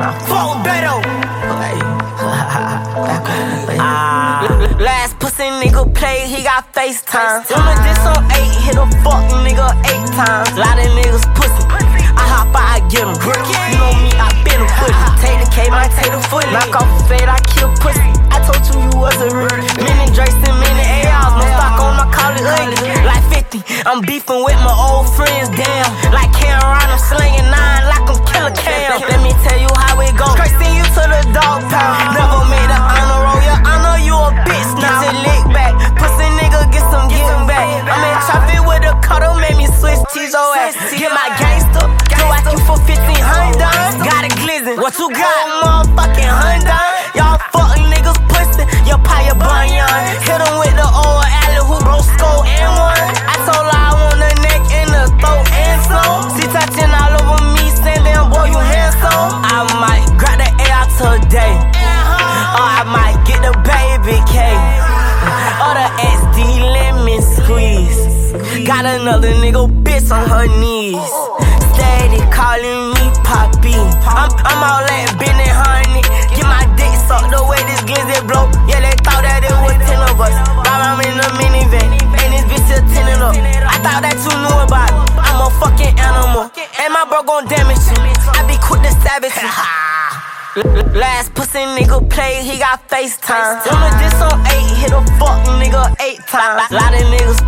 Full Beto. Last pussy nigga play, he got FaceTime. Woman this on eight, hit a fuck nigga eight times. Lot of niggas pussy. I hop out, I get him. You know me, I been a pussy. Take the K, my take the foot. Knock off the fade, I kill pussy. I told you you wasn't real. Mini Dracos and mini ARs. No stock on my collar, Like 50, I'm beefing with my old friends, damn. Like Karen, I'm slinging. Switch Tizo ass. Get my gangster, do I you for 1500? Got a glizzy, what you got? Motherfucking Hyundai. Y'all fuck niggas pussy, your pie your bunion. Hit 'em with the old alley who broke skull and one. I told her I want the neck and the throat and some. She touching all over me, saying damn boy you handsome. I might grab the air today, or I might get the baby cake, or the XD lemon squeeze. Got another nigga bitch on her knees. Steady calling me Poppy. I'm, I'm all that Benny honey. Get my dick sucked the way this glizzy blow. Yeah, they thought that it was 10 of us. While I'm in the minivan, and this bitch still tinted up. I thought that you knew about it. I'm a fucking animal. And my bro gon' damage you. I be quick to savage. Last pussy nigga play, he got FaceTime. Wanna diss on eight, hit a fuck nigga eight times. Lot of niggas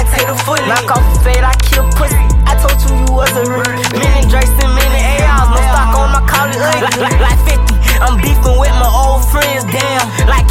I take. Knock off the fade, I kill pussy. I told you you was a real. Many Dracos and many ARs, no stock on my collar. Like, like, like 50, I'm beefing with my old friends, damn. Like